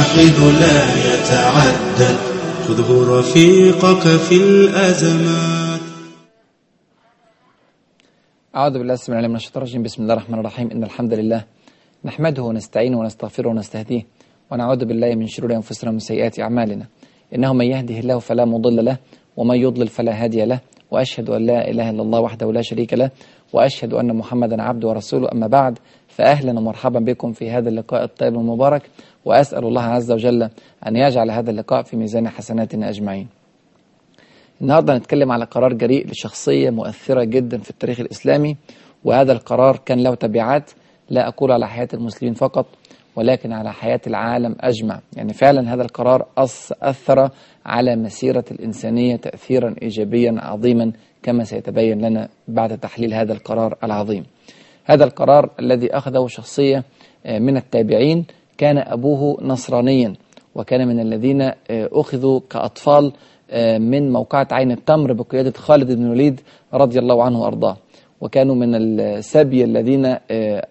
الحاقد لا يتعدل خذه رفيقك في الأزمات أعوذ بالله السميع العليم من الشيطان الرجيم. بسم الله الرحمن الرحيم. إن الحمد لله نحمده ونستعينه ونستغفره ونستهديه ونعوذ بالله من شرور أنفسنا ومن سيئات أعمالنا. إنه من يهده الله فلا مضل له ومن يضلل فلا هادي له وأشهد أن لا إله إلا الله وحده لا شريك له وأشهد أن محمدا عبده ورسوله. أما بعد فأهلا ومرحبا بكم في هذا اللقاء الطيب المبارك وأسأل الله عز وجل أن يجعل هذا اللقاء في ميزان حسناتنا أجمعين. النهاردة نتكلم على قرار جريء لشخصية مؤثرة جدا في التاريخ الإسلامي وهذا القرار كان له تبعات لا أقول على حياة المسلمين فقط ولكن على حياة العالم أجمع. يعني فعلا هذا القرار أثر على مسيرة الإنسانية تأثيرا إيجابيا عظيما كما سيتبين لنا بعد تحليل هذا القرار العظيم. هذا القرار الذي أخذه شخصية من التابعين. كان أبوه نصرانيا وكان من الذين أخذوا كأطفال من موقعة عين التمر بقيادة خالد بن الوليد رضي الله عنه وأرضاه. وكانوا من السبي الذين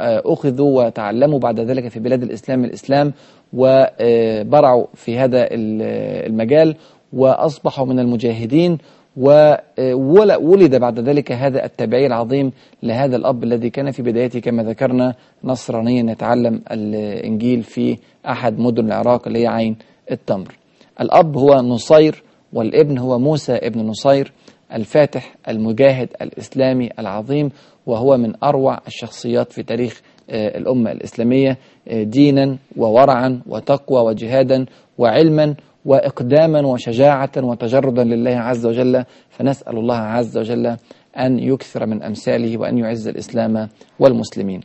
أخذوا وتعلموا بعد ذلك في بلاد الإسلام الإسلام وبرعوا في هذا المجال وأصبحوا من المجاهدين. وولد بعد ذلك هذا التابعي العظيم لهذا الأب الذي كان في بدايته كما ذكرنا نصرانيا يتعلم الإنجيل في أحد مدن العراق اللي هي عين التمر. الأب هو نصير والابن هو موسى ابن نصير الفاتح المجاهد الإسلامي العظيم وهو من أروع الشخصيات في تاريخ الأمة الإسلامية دينا وورعا وتقوى وجهادا وعلما وإقداما وشجاعة وتجردا لله عز وجل. فنسأل الله عز وجل أن يكثر من أمثاله وأن يعز الإسلام والمسلمين.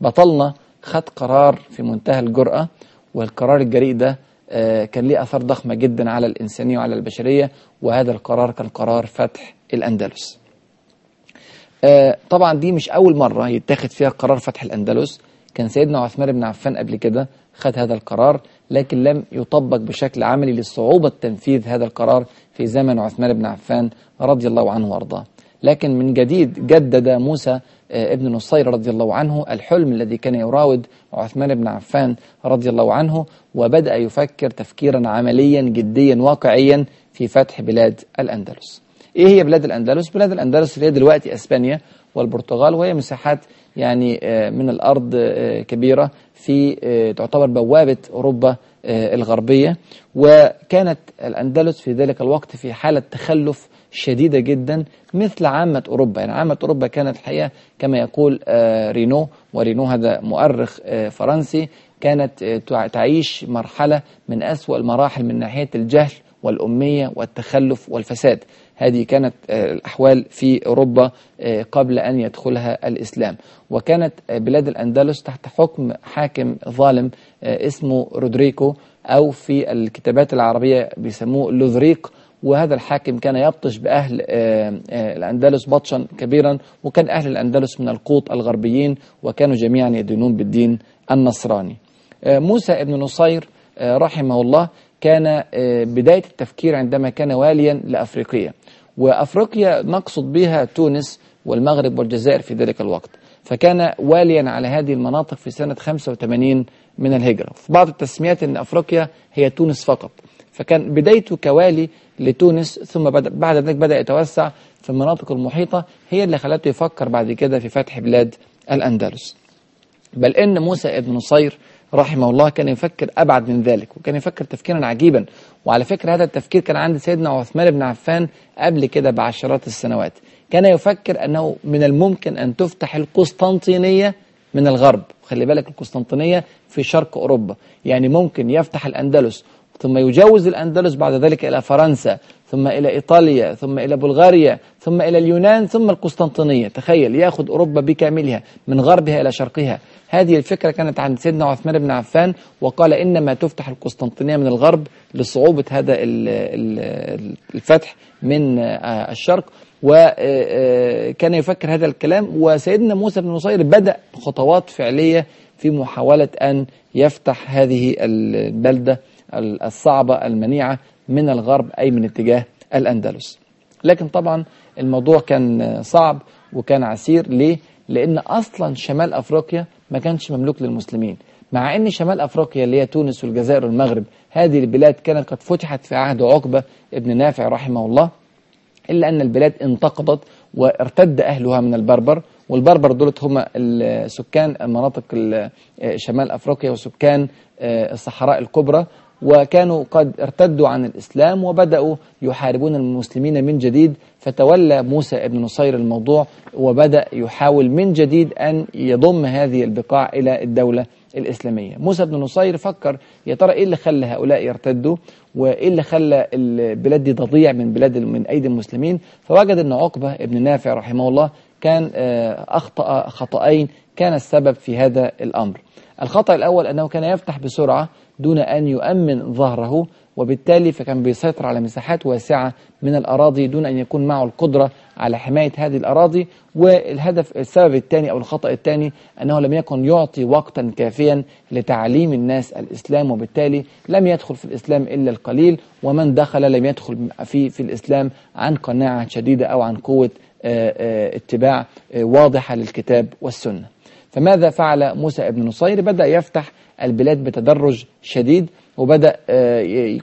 بطلنا خد قرار في منتهى الجرأة والقرار الجريء ده كان ليه أثر ضخمة جدا على الإنسانية وعلى البشرية وهذا القرار كان قرار فتح الأندلس. طبعا دي مش أول مرة يتاخد فيها قرار فتح الأندلس. كان سيدنا عثمان بن عفان قبل كده خد هذا القرار لكن لم يطبق بشكل عملي لصعوبة تنفيذ هذا القرار في زمن عثمان بن عفان رضي الله عنه وأرضاه. لكن من جديد جدد موسى ابن نصير رضي الله عنه الحلم الذي كان يراود عثمان بن عفان رضي الله عنه وبدأ يفكر تفكيرا عمليا جديا واقعيا في فتح بلاد الأندلس. إيه هي بلاد الأندلس؟ بلاد الأندلس هي دلوقتي أسبانيا والبرتغال وهي مساحات يعني من الأرض كبيرة في تعتبر بوابة أوروبا الغربية وكانت الأندلس في ذلك الوقت في حالة تخلف شديدة جدا مثل عامة أوروبا يعني عامة أوروبا كانت الحقيقة كما يقول رينو ورينو هذا مؤرخ فرنسي كانت تعيش مرحلة من أسوأ المراحل من ناحية الجهل والأمية والتخلف والفساد. هذه كانت الأحوال في أوروبا قبل أن يدخلها الإسلام. وكانت بلاد الأندلس تحت حكم حاكم ظالم اسمه رودريكو أو في الكتابات العربية بيسموه لوذريق وهذا الحاكم كان يبطش بأهل الأندلس بطشا كبيرا وكان أهل الأندلس من القوط الغربيين وكانوا جميعا يدينون بالدين النصراني. موسى ابن نصير رحمه الله كان بداية التفكير عندما كان واليا لأفريقيا. وأفريقيا نقصد بها تونس والمغرب والجزائر في ذلك الوقت. فكان واليا على هذه المناطق في سنة 85 من الهجرة. في بعض التسميات أن أفريقيا هي تونس فقط. فكان بدايته كوالي لتونس ثم بعد ذلك بدأ يتوسع في المناطق المحيطة هي اللي خلته يفكر بعد كده في فتح بلاد الأندلس. بل إن موسى ابن نصير رحمه الله كان يفكر أبعد من ذلك وكان يفكر تفكيرا عجيبا. وعلى فكرة هذا التفكير كان عند سيدنا عثمان بن عفان قبل كده بعشرات السنوات. كان يفكر أنه من الممكن أن تفتح القسطنطينية من الغرب. خلي بالك القسطنطينية في شرق أوروبا. يعني ممكن يفتح الأندلس ثم يجوز الأندلس بعد ذلك إلى فرنسا ثم إلى إيطاليا ثم إلى بلغاريا ثم إلى اليونان ثم القسطنطينية. تخيل يأخذ أوروبا بكاملها من غربها إلى شرقها. هذه الفكرة كانت عند سيدنا عثمان بن عفان وقال إنما تفتح القسطنطينية من الغرب لصعوبة هذا الفتح من الشرق. وكان يفكر هذا الكلام وسيدنا موسى بن نصير بدأ خطوات فعلية في محاولة أن يفتح هذه البلدة الصعبة المنيعة من الغرب أي من اتجاه الأندلس. لكن طبعا الموضوع كان صعب وكان عسير. ليه؟ لأن أصلا شمال أفريقيا ما كانش مملوك للمسلمين. مع أن شمال أفريقيا اللي هي تونس والجزائر والمغرب هذه البلاد كانت قد فتحت في عهد عقبة ابن نافع رحمه الله إلا أن البلاد انتقضت وارتد أهلها من البربر والبربر دولت هم سكان مناطق شمال أفريقيا وسكان الصحراء الكبرى. وكانوا قد ارتدوا عن الإسلام وبدأوا يحاربون المسلمين من جديد. فتولى موسى ابن نصير الموضوع وبدأ يحاول من جديد أن يضم هذه البقاع إلى الدولة الإسلامية. موسى بن نصير فكر يا ترى إيه اللي خلى هؤلاء يرتدوا؟ وإيه اللي خلى البلاد دي تضيع من بلاد من أيدي المسلمين؟ فوجد أن عقبة ابن نافع رحمه الله كان أخطأ خطأين كان السبب في هذا الأمر. الخطأ الأول أنه كان يفتح بسرعة دون أن يؤمن ظهره وبالتالي فكان بيسيطر على مساحات واسعة من الأراضي دون أن يكون معه القدرة على حماية هذه الأراضي. والهدف السبب الثاني أو الخطأ الثاني أنه لم يكن يعطي وقتا كافيا لتعليم الناس الإسلام وبالتالي لم يدخل في الإسلام إلا القليل ومن دخل لم يدخل في, في الإسلام عن قناعة شديدة أو عن قوة اتباع واضحة للكتاب والسنة. فماذا فعل موسى ابن نصير؟ بدأ يفتح البلاد بتدرج شديد وبدأ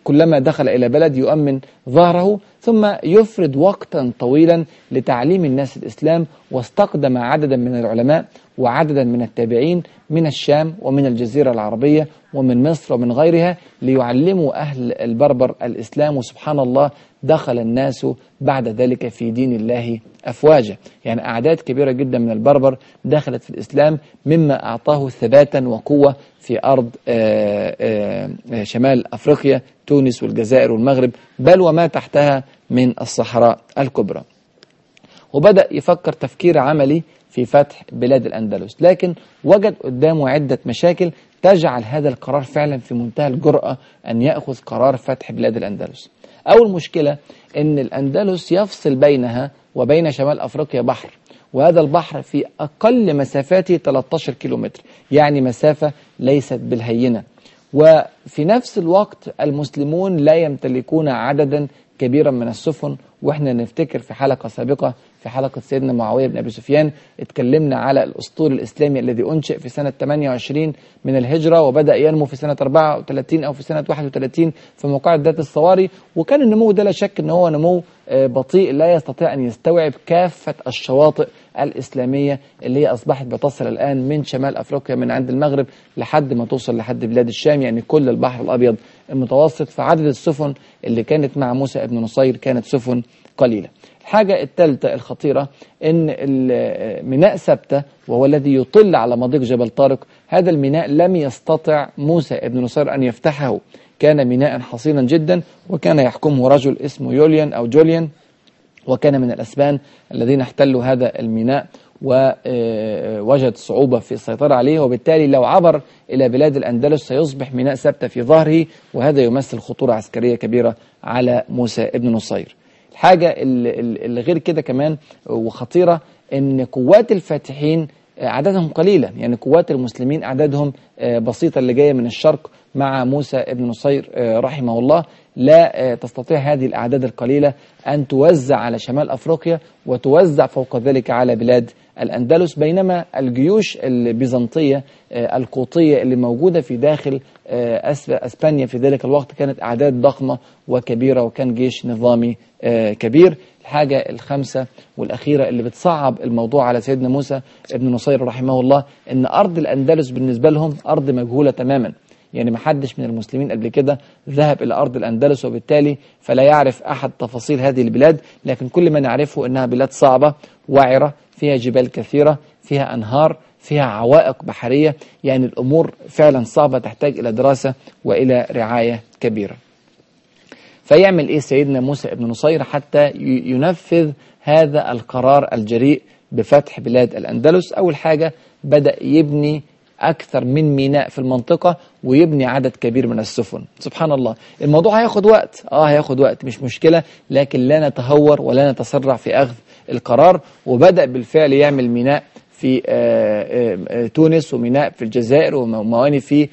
كلما دخل إلى بلد يؤمن ظهره ثم يفرد وقتا طويلا لتعليم الناس الإسلام واستقدم عددا من العلماء وعددا من التابعين من الشام ومن الجزيرة العربية ومن مصر ومن غيرها ليعلموا أهل البربر الإسلام وسبحان الله دخل الناس بعد ذلك في دين الله أفواجا. يعني أعداد كبيرة جدا من البربر دخلت في الإسلام مما أعطاه ثباتا وقوة في أرض آآ آآ شمال أفريقيا تونس والجزائر والمغرب بل وما تحتها من الصحراء الكبرى. وبدأ يفكر تفكير عملي في فتح بلاد الأندلس. لكن وجد قدامه عدة مشاكل تجعل هذا القرار فعلا في منتهى الجرأة أن يأخذ قرار فتح بلاد الأندلس. أول مشكلة أن الأندلس يفصل بينها وبين شمال أفريقيا بحر وهذا البحر في أقل مسافاته 13 كيلومتر يعني مسافة ليست بالهينة. وفي نفس الوقت المسلمون لا يمتلكون عددا كبيرا من السفن وإحنا نفتكر في حلقة سابقة في حلقة سيدنا معاوية بن أبي سفيان اتكلمنا على الأسطول الإسلامي الذي أنشئ في سنة 28 من الهجرة وبدأ ينمو في سنة 34 أو في سنة 31 في موقع ذات الصواري. وكان النمو ده لا شك أنه هو نمو بطيء لا يستطيع أن يستوعب كافة الشواطئ الإسلامية اللي هي أصبحت بتصل الآن من شمال أفريقيا من عند المغرب لحد ما توصل لحد بلاد الشام. يعني كل البحر الأبيض المتوسط فعدد السفن اللي كانت مع موسى ابن نصير كانت سفن قليلة. الحاجة الثالثة الخطيرة إن ميناء سبتة وهو الذي يطل على مضيق جبل طارق هذا الميناء لم يستطع موسى ابن نصير أن يفتحه. كان ميناء حصينا جدا وكان يحكمه رجل اسمه يوليان أو جوليان وكان من الأسبان الذين احتلوا هذا الميناء. ووجد صعوبة في السيطرة عليه وبالتالي لو عبر إلى بلاد الأندلس سيصبح ميناء سبتة في ظهره وهذا يمثل خطورة عسكرية كبيرة على موسى ابن نصير. الحاجة اللي غير كده كمان وخطيرة إن قوات الفاتحين عددهم قليلة يعني قوات المسلمين أعدادهم بسيطة اللي جاية من الشرق مع موسى ابن نصير رحمه الله. لا تستطيع هذه الأعداد القليلة أن توزع على شمال أفريقيا وتوزع فوق ذلك على بلاد الأندلس بينما الجيوش البيزنطية القوطية اللي موجودة في داخل أسبانيا في ذلك الوقت كانت أعداد ضخمة وكبيرة وكان جيش نظامي كبير. الحاجة الخامسة والأخيرة اللي بتصعب الموضوع على سيدنا موسى ابن نصير رحمه الله أن أرض الأندلس بالنسبة لهم أرض مجهولة تماما. يعني ما حدش من المسلمين قبل كده ذهب إلى أرض الأندلس وبالتالي فلا يعرف أحد تفاصيل هذه البلاد لكن كل ما نعرفه أنها بلاد صعبة وعرة فيها جبال كثيرة فيها أنهار فيها عوائق بحرية يعني الأمور فعلا صعبة تحتاج إلى دراسة وإلى رعاية كبيرة. فيعمل إيه سيدنا موسى ابن نصير حتى ينفذ هذا القرار الجريء بفتح بلاد الأندلس؟ أول حاجة بدأ يبني أكثر من ميناء في المنطقة ويبني عدد كبير من السفن. سبحان الله. الموضوع هياخد وقت. آه هياخد وقت مش مشكلة لكن لا نتهور ولا نتسرع في أخذ القرار. وبدأ بالفعل يعمل ميناء في تونس وميناء في الجزائر ومواني في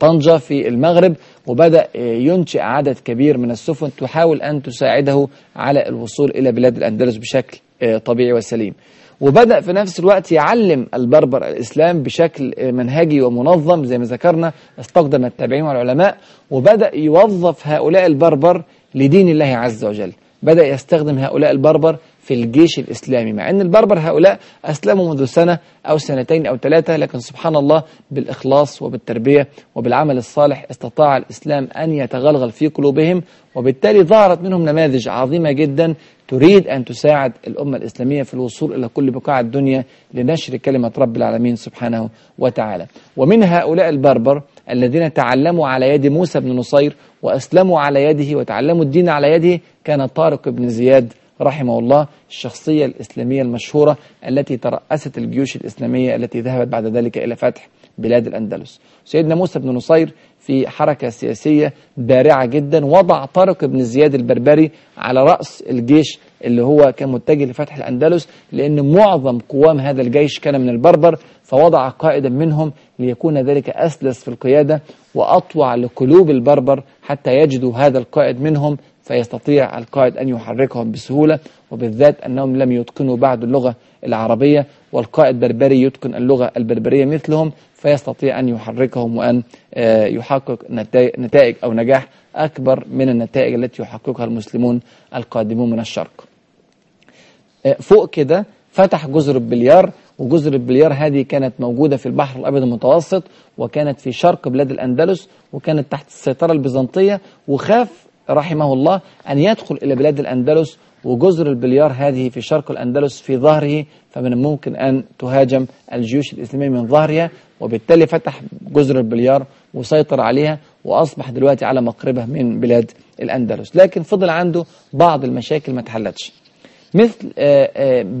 طنجة في المغرب. وبدأ ينشئ عدد كبير من السفن تحاول أن تساعده على الوصول إلى بلاد الأندلس بشكل طبيعي وسليم. وبدأ في نفس الوقت يعلم البربر الإسلام بشكل منهجي ومنظم زي ما ذكرنا استخدم التابعين والعلماء وبدأ يوظف هؤلاء البربر لدين الله عز وجل. بدأ يستخدم هؤلاء البربر في الجيش الإسلامي مع أن البربر هؤلاء أسلموا منذ سنة أو سنتين أو ثلاثة لكن سبحان الله بالإخلاص وبالتربية وبالعمل الصالح استطاع الإسلام أن يتغلغل في قلوبهم وبالتالي ظهرت منهم نماذج عظيمة جدا تريد أن تساعد الأمة الإسلامية في الوصول إلى كل بقاع الدنيا لنشر كلمة رب العالمين سبحانه وتعالى. ومن هؤلاء البربر الذين تعلموا على يد موسى بن نصير وأسلموا على يده وتعلموا الدين على يده كان طارق بن زياد رحمه الله الشخصية الإسلامية المشهورة التي ترأست الجيوش الإسلامية التي ذهبت بعد ذلك إلى فتح بلاد الأندلس. سيدنا موسى بن نصير في حركة سياسية بارعة جدا وضع طارق بن زياد البربري على رأس الجيش اللي هو كان متجه لفتح الأندلس لأن معظم قوام هذا الجيش كان من البربر فوضع قائدا منهم ليكون ذلك أسلس في القيادة وأطوع لقلوب البربر حتى يجدوا هذا القائد منهم فيستطيع القائد أن يحركهم بسهولة وبالذات أنهم لم يتقنوا بعد اللغة العربية. والقائد بربري يتقن اللغة البربرية مثلهم فيستطيع أن يحركهم وأن يحقق نتائج أو نجاح أكبر من النتائج التي يحققها المسلمون القادمون من الشرق. فوق كده فتح جزر البليار وجزر البليار هذه كانت موجودة في البحر الأبيض المتوسط وكانت في شرق بلاد الأندلس وكانت تحت السيطرة البيزنطية وخاف رحمه الله أن يدخل إلى بلاد الأندلس وجزر البليار هذه في شرق الأندلس في ظهره فمن الممكن أن تهاجم الجيوش الإسلامية من ظهرها وبالتالي فتح جزر البليار وسيطر عليها وأصبح دلوقتي على مقربة من بلاد الأندلس. لكن فضل عنده بعض المشاكل ما تحلتش. مثل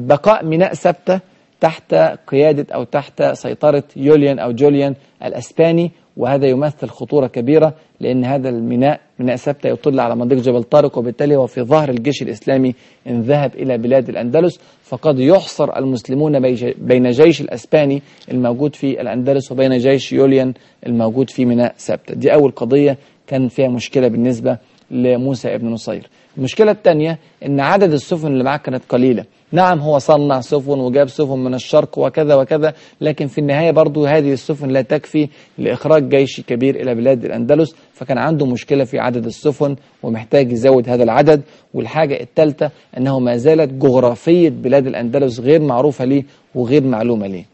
بقاء ميناء سبتة تحت قيادة أو تحت سيطرة يوليان أو جوليان الأسباني وهذا يمثل خطورة كبيرة لأن هذا الميناء ميناء سبتة يطل على مضيق جبل طارق وبالتالي هو في ظهر الجيش الإسلامي إن ذهب إلى بلاد الأندلس فقد يحصر المسلمون بين جيش الأسباني الموجود في الأندلس وبين جيش يوليان الموجود في ميناء سبتة. دي أول قضية كان فيها مشكلة بالنسبة لموسى ابن نصير. المشكلة الثانية أن عدد السفن اللي معاه كانت قليلة. نعم هو صنع سفن وجاب سفن من الشرق وكذا وكذا لكن في النهاية برضو هذه السفن لا تكفي لإخراج جيش كبير إلى بلاد الأندلس فكان عنده مشكلة في عدد السفن ومحتاج يزود هذا العدد. والحاجة الثالثة أنه ما زالت جغرافية بلاد الأندلس غير معروفة ليه وغير معلومة ليه.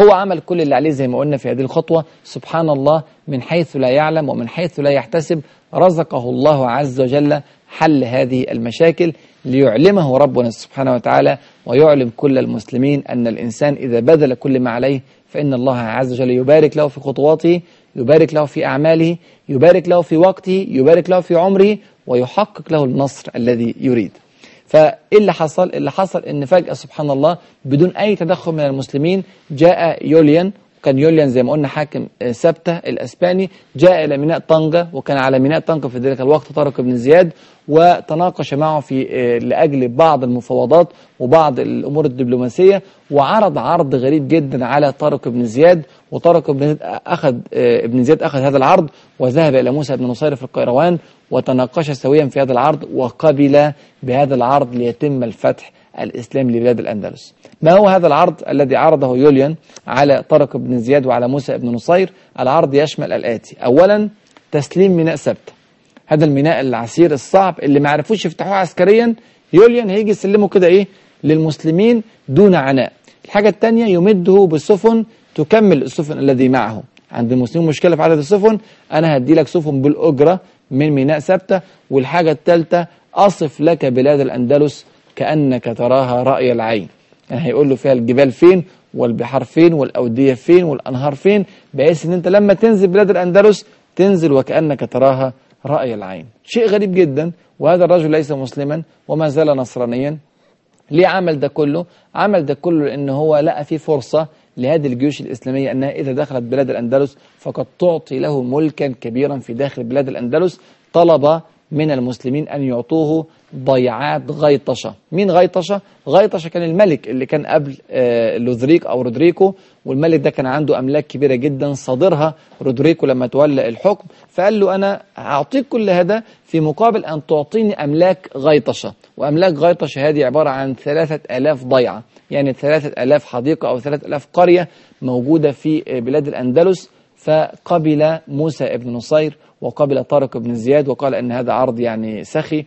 هو عمل كل اللي عليه زي ما قلنا في هذه الخطوة سبحان الله من حيث لا يعلم ومن حيث لا يحتسب رزقه الله عز وجل حل هذه المشاكل. ليعلمه ربنا سبحانه وتعالى ويعلم كل المسلمين أن الإنسان إذا بذل كل ما عليه فإن الله عز وجل يبارك له في خطواته يبارك له في أعماله يبارك له في وقته يبارك له في عمره ويحقق له النصر الذي يريد فإيه اللي حصل؟ اللي حصل إن فجأة سبحان الله بدون أي تدخل من المسلمين جاء يوليان كان يوليان زي ما قلنا حاكم سبتة الأسباني جاء إلى ميناء طنجة وكان على ميناء طنجة في ذلك الوقت طارق بن زياد وتناقش معه في لأجل بعض المفاوضات وبعض الأمور الدبلوماسية وعرض عرض غريب جدا على طارق بن زياد وطارق بن زياد أخذ ابن زياد أخذ هذا العرض وذهب إلى موسى بن نصير في القيروان وتناقش سويا في هذا العرض وقبل بهذا العرض ليتم الفتح الإسلام لبلاد الأندلس. ما هو هذا العرض الذي عرضه يوليان على طارق بن زياد وعلى موسى بن نصير؟ العرض يشمل الآتي. أولا تسليم ميناء سبتة هذا الميناء العسير الصعب اللي ما عرفوش يفتحوه عسكريا. يوليان هيجي يسلمه كده إيه؟ للمسلمين دون عناء. الحاجة الثانية يمده بسفن تكمل السفن الذي معه. عند المسلمين مشكلة في عدد السفن؟ أنا هدي لك سفن بالأجرة من ميناء سبتة والحاجة الثالثة أصف لك بلاد الأندلس كأنك تراها رأي العين. يعني هيقول له فيها الجبال فين والبحار فين والأودية فين والأنهار فين بحيث إن أنت لما تنزل بلاد الأندلس تنزل وكأنك تراها رأي العين. شيء غريب جدا وهذا الرجل ليس مسلما وما زال نصرانيا. ليه عمل ده كله؟ عمل ده كله لأن هو لقى فيه فرصة لهذه الجيوش الإسلامية أنها إذا دخلت بلاد الأندلس فقد تعطي له ملكا كبيرا في داخل بلاد الأندلس طلب من المسلمين أن يعطوه ضيعات غيطشة. مين غيطشة؟ غيطشة كان الملك اللي كان قبل آه، لوذريك أو رودريكو والملك ده كان عنده أملاك كبيرة جدا صادرها. رودريكو لما تولى الحكم فقال له أنا أعطيك كل هذا في مقابل أن تعطيني أملاك غيطشة. وأملاك غيطشة هذه عبارة عن ثلاثة آلاف ضيعة. يعني ثلاثة آلاف حديقة أو ثلاثة آلاف قرية موجودة في آه، بلاد الأندلس. فقبل موسى ابن نصير وقبل طارق بن زياد وقال أن هذا عرض يعني سخي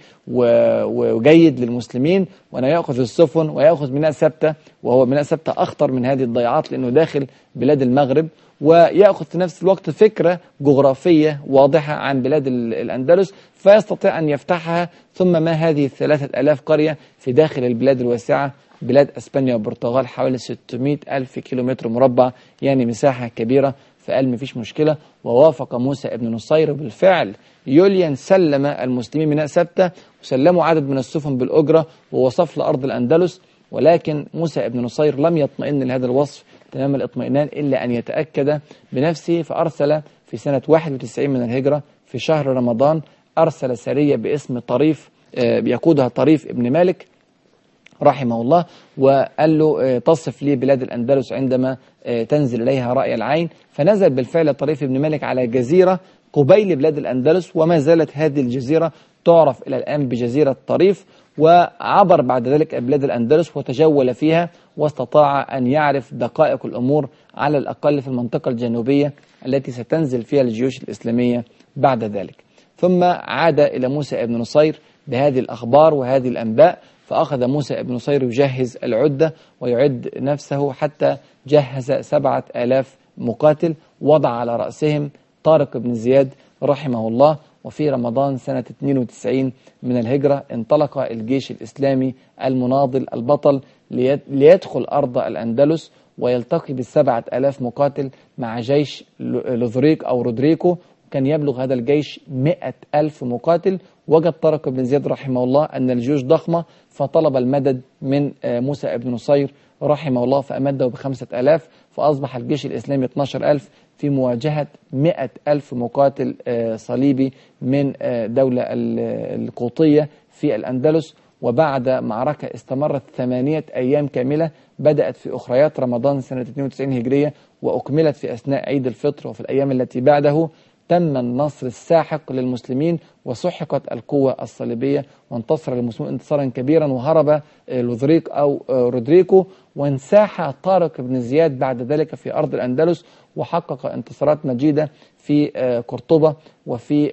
وجيد للمسلمين وأنه يأخذ السفن ويأخذ ميناء سبتة وهو ميناء سبتة أخطر من هذه الضيعات لأنه داخل بلاد المغرب ويأخذ في نفس الوقت فكرة جغرافية واضحة عن بلاد ال- الأندلس فيستطيع أن يفتحها ثم ما هذه الثلاثة ألاف قرية في داخل البلاد الواسعة بلاد أسبانيا والبرتغال حوالي 600 ألف كيلومتر مربع يعني مساحة كبيرة فقال مفيش مشكلة. ووافق موسى ابن نصير بالفعل. يوليان سلم المسلمين ميناء سبتة وسلموا عدد من السفن بالأجرة ووصف لأرض الأندلس. ولكن موسى ابن نصير لم يطمئن لهذا الوصف تمام الاطمئنان إلا أن يتأكد بنفسه فأرسل في سنة 91 من الهجرة في شهر رمضان أرسل سرية باسم طريف آه، يقودها طريف ابن مالك. رحمه الله وقال له آه، تصف لي بلاد الأندلس عندما آه، تنزل إليها رأي العين. فنزل بالفعل طريف بن مالك على جزيرة قبيل بلاد الأندلس وما زالت هذه الجزيرة تعرف إلى الآن بجزيرة طريف وعبر بعد ذلك بلاد الأندلس وتجول فيها واستطاع أن يعرف دقائق الأمور على الأقل في المنطقة الجنوبية التي ستنزل فيها الجيوش الإسلامية بعد ذلك. ثم عاد إلى موسى ابن نصير بهذه الأخبار وهذه الأنباء فأخذ موسى ابن نصير يجهز العدة ويعد نفسه حتى جهز سبعة آلاف مقاتل وضع على رأسهم طارق بن زياد رحمه الله وفي رمضان سنة 92 من الهجرة انطلق الجيش الإسلامي المناضل البطل ليد- ليدخل أرض الأندلس ويلتقي بالسبعة آلاف مقاتل مع جيش ل- لوذريك أو رودريكو كان يبلغ هذا الجيش مئة ألف مقاتل وجد طارق بن زياد رحمه الله أن الجيوش ضخمة فطلب المدد من آه، موسى بن نصير رحمه الله فأمده بخمسة ألاف فأصبح الجيش الإسلامي 12 ألف في مواجهة مئة ألف مقاتل آه، صليبي من آه، دولة ال- القوطية في الأندلس. وبعد معركة استمرت ثمانية أيام كاملة بدأت في أخريات رمضان سنة 92 هجرية وأكملت في أثناء عيد الفطر وفي الأيام التي بعده. تم النصر الساحق للمسلمين وسحقت القوة الصليبية وانتصر المسلمون انتصارا كبيرا وهرب آه، لوذريك أو آه، رودريكو وانساح طارق بن زياد بعد ذلك في أرض الأندلس وحقق انتصارات مجيدة في آه، قرطبة وفي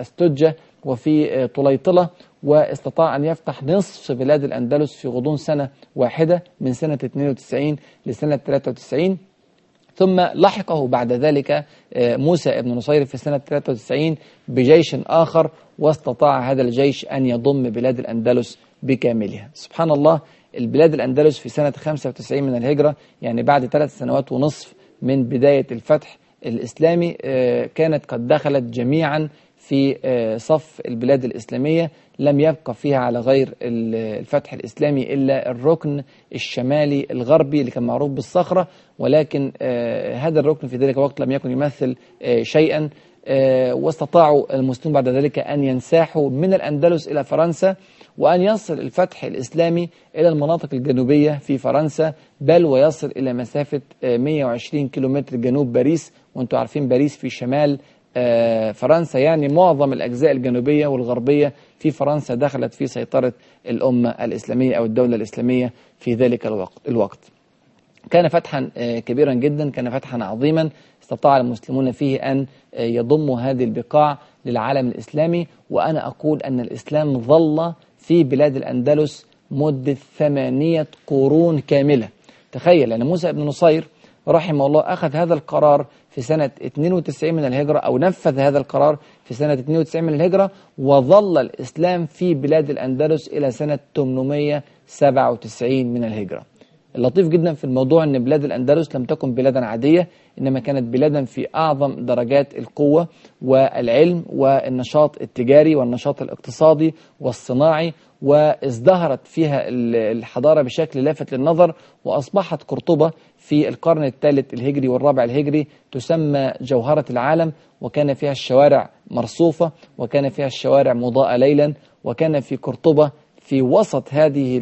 أستوجة وفي طليطلة واستطاع أن يفتح نصف بلاد الأندلس في غضون سنة واحدة من سنة 92 لسنة 93 ثم لحقه بعد ذلك آه، موسى ابن نصير في سنة 93 بجيش آخر واستطاع هذا الجيش أن يضم بلاد الأندلس بكاملها. سبحان الله البلاد الأندلس في سنة 95 من الهجرة يعني بعد ثلاث سنوات ونصف من بداية الفتح الإسلامي آه، كانت قد دخلت جميعا في آه، صف البلاد الإسلامية لم يبقى فيها على غير ال- الفتح الإسلامي إلا الركن الشمالي الغربي اللي كان معروف بالصخرة ولكن آه، هذا الركن في ذلك الوقت لم يكن يمثل شيئا. واستطاعوا المسلمون بعد ذلك أن ينساحوا من الأندلس إلى فرنسا وأن يصل الفتح الإسلامي إلى المناطق الجنوبية في فرنسا بل ويصل إلى مسافة آه، 120 كيلومتر جنوب باريس وأنتم عارفين باريس في شمال آه، فرنسا يعني معظم الأجزاء الجنوبية والغربية في فرنسا دخلت في سيطرة الأمة الإسلامية أو الدولة الإسلامية في ذلك الوقت, الوقت. كان فتحا آه، كبيرا جدا كان فتحا عظيما. استطاع المسلمون فيه أن آه، يضموا هذه البقاع للعالم الإسلامي. وأنا أقول أن الإسلام ظل في بلاد الأندلس مدة ثمانية قرون كاملة. تخيل أن موسى بن نصير رحمه الله أخذ هذا القرار في سنة 92 من الهجرة أو نفذ هذا القرار في سنة 92 من الهجرة وظل الإسلام في بلاد الأندلس إلى سنة 897 من الهجرة. اللطيف جدا في الموضوع أن بلاد الأندلس لم تكن بلادا عادية إنما كانت بلادا في أعظم درجات القوة والعلم والنشاط التجاري والنشاط الاقتصادي والصناعي وازدهرت فيها الحضارة بشكل لافت للنظر وأصبحت قرطبة في القرن الثالث الهجري والرابع الهجري تسمى جوهرة العالم وكان فيها الشوارع مرصوفة وكان فيها الشوارع مضاءة ليلا وكان في قرطبة في وسط هذه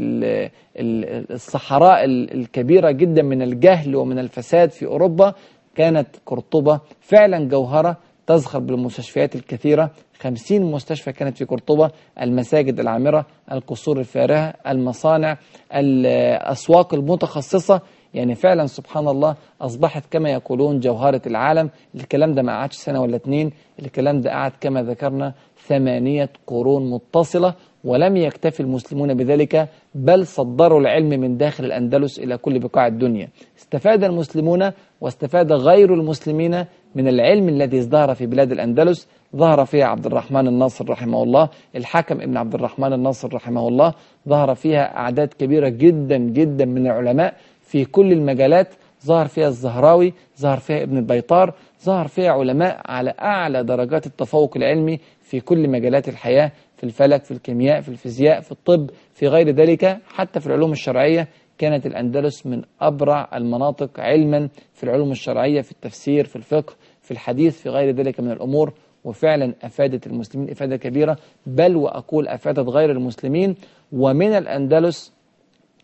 الصحراء الكبيرة جدا من الجهل ومن الفساد في أوروبا. كانت قرطبة فعلا جوهرة تزخر بالمستشفيات الكثيرة. خمسين مستشفى كانت في قرطبة المساجد العامرة القصور الفارهة المصانع الأسواق المتخصصة. يعني فعلا سبحان الله أصبحت كما يقولون جوهرة العالم. الكلام ده ما قعدش سنة ولا اتنين الكلام ده قعد كما ذكرنا ثمانية قرون متصلة ولم يكتفي المسلمون بذلك بل صدروا العلم من داخل الأندلس إلى كل بقاع الدنيا. استفاد المسلمون واستفاد غير المسلمين من العلم الذي ازدهر في بلاد الأندلس. ظهر فيها عبد الرحمن الناصر رحمه الله الحكم ابن عبد الرحمن الناصر رحمه الله. ظهر فيها أعداد كبيرة جدا جدا من العلماء. في كل المجالات ظهر فيها الزهراوي ظهر فيها ابن البيطار ظهر فيها علماء على أعلى درجات التفوق العلمي في كل مجالات الحياة في الفلك في الكيمياء في الفيزياء في الطب في غير ذلك. حتى في العلوم الشرعية كانت الأندلس من أبرع المناطق علما في العلوم الشرعية في التفسير في الفقه في الحديث في غير ذلك من الأمور. وفعلا أفادت المسلمين إفادة كبيرة. بل وأقول أفادت غير المسلمين. ومن الأندلس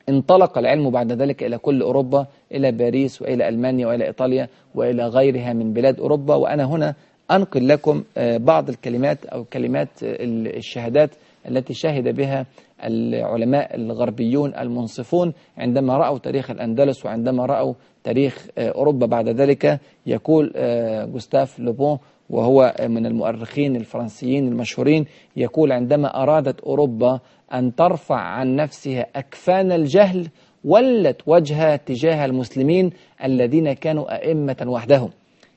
انطلق العلم بعد ذلك إلى كل أوروبا إلى باريس وإلى ألمانيا وإلى إيطاليا وإلى غيرها من بلاد أوروبا. وأنا هنا أنقل لكم آه، بعض الكلمات أو كلمات الشهادات التي شهد بها العلماء الغربيون المنصفون عندما رأوا تاريخ الأندلس وعندما رأوا تاريخ آه، أوروبا بعد ذلك. يقول آه، جوستاف لوبون وهو من المؤرخين الفرنسيين المشهورين يقول عندما أرادت أوروبا أن ترفع عن نفسها أكفان الجهل ولت وجهها تجاه المسلمين الذين كانوا أئمة وحدهم.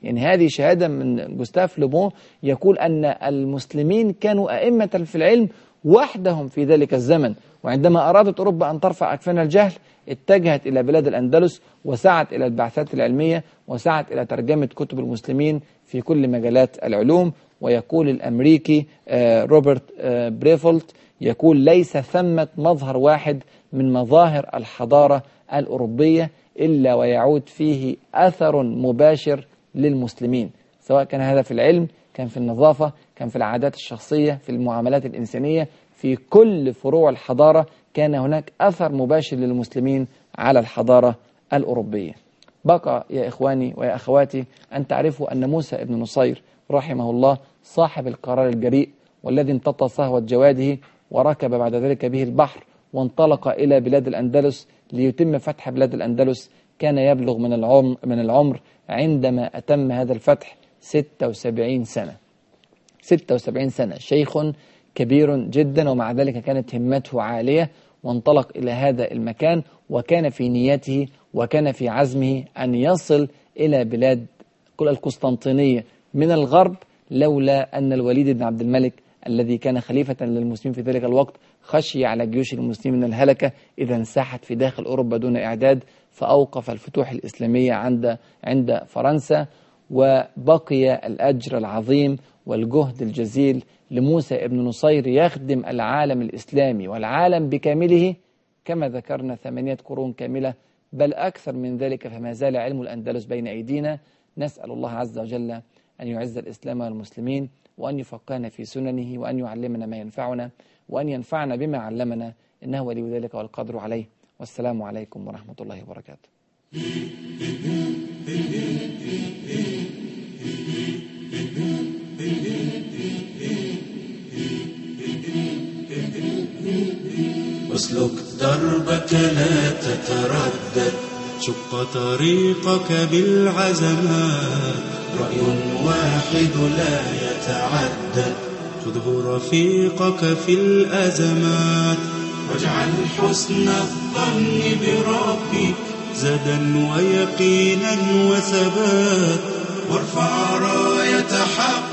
يعني هذه شهادة من جوستاف لوبون يقول أن المسلمين كانوا أئمة في العلم وحدهم في ذلك الزمن. وعندما أرادت أوروبا أن ترفع أكفان الجهل اتجهت إلى بلاد الأندلس وسعت إلى البعثات العلمية وسعت إلى ترجمة كتب المسلمين في كل مجالات العلوم. ويقول الأمريكي آه، روبرت آه، بريفولت يقول ليس ثمة مظهر واحد من مظاهر الحضارة الأوروبية إلا ويعود فيه أثر مباشر للمسلمين سواء كان هذا في العلم كان في النظافة كان في العادات الشخصية في المعاملات الإنسانية في كل فروع الحضارة كان هناك أثر مباشر للمسلمين على الحضارة الأوروبية. بقى يا إخواني ويا أخواتي أن تعرفوا أن موسى ابن نصير رحمه الله صاحب القرار الجريء والذي امتطى صهوة جواده وركب بعد ذلك به البحر وانطلق إلى بلاد الأندلس ليتم فتح بلاد الأندلس. كان يبلغ من العمر, من العمر عندما أتم هذا الفتح 76 سنة. 76 سنة. شيخ كبير جدا ومع ذلك كانت همته عالية وانطلق إلى هذا المكان وكان في نيته وكان في عزمه أن يصل إلى بلاد القسطنطينية من الغرب لولا أن الوليد بن عبد الملك الذي كان خليفة للمسلمين في ذلك الوقت خشي على جيوش المسلمين من الهلكة إذا انساحت في داخل أوروبا دون إعداد فأوقف الفتوح الإسلامية عند عند فرنسا وبقي الأجر العظيم والجهد الجزيل لموسى ابن نصير يخدم العالم الإسلامي والعالم بكامله كما ذكرنا ثمانية قرون كاملة بل أكثر من ذلك فما زال علم الأندلس بين أيدينا. نسأل الله عز وجل أن يعز الإسلام والمسلمين وأن يفقهنا في سننه وأن يعلمنا ما ينفعنا وأن ينفعنا بما علمنا إنه ولي ذلك والقدر عليه. والسلام عليكم ورحمة الله وبركاته. أسلك دربك لا تتردد. شق طريقك بالعزمات رأي واحد لا يتعدد. خذه رفيقك في الأزمات واجعل حسن الظن بربك زدا ويقينا وثبات. وارفع راية حق